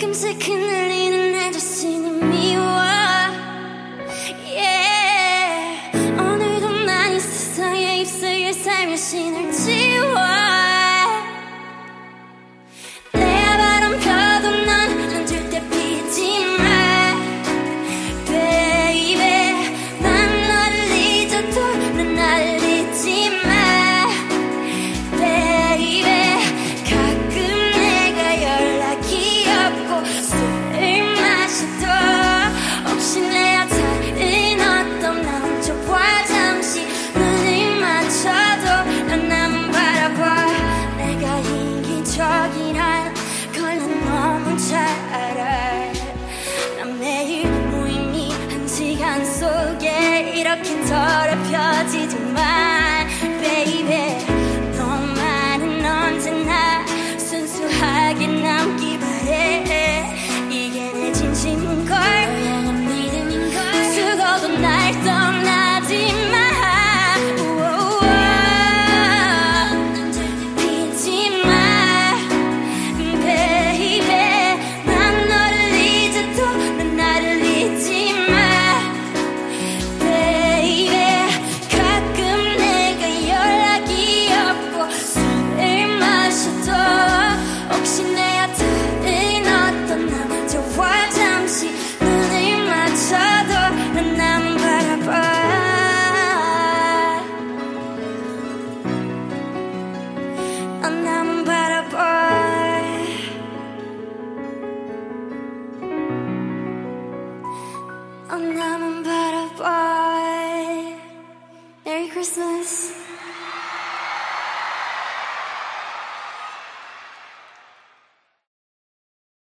금색 흔들리는 내 자신이 미워 yeah. 오늘도 난 이 세상의 입술에 살며시 날 지워 이렇게 더럽혀지지 마. Christmas.